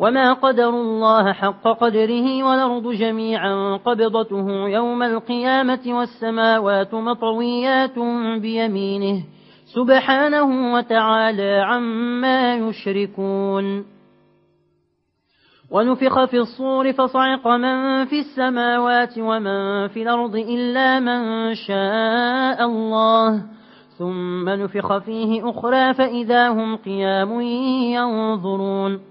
وما قدر الله حق قدره والأرض جميعا قبضته يوم القيامة والسماوات مطويات بيمينه سبحانه وتعالى عما يشركون ونفخ في الصور فصعق من في السماوات ومن في الأرض إلا من شاء الله ثم نفخ فيه أخرى فإذا هم قيام ينظرون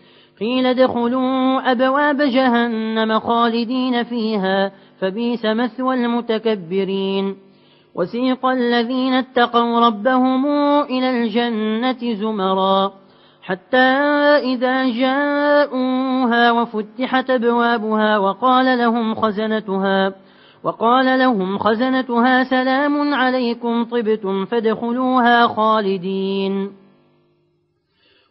قيل ادخلوا أبواب جهنم خالدين فيها فبيس مثوى المتكبرين. وسيق الذين اتقوا ربهم إلى الجنة زمرا حتى إذا جاءوها وفتحت أبوابها وقال لهم خزنتها وقال لهم خزنتها سلام عليكم طبتم فادخلوها خالدين.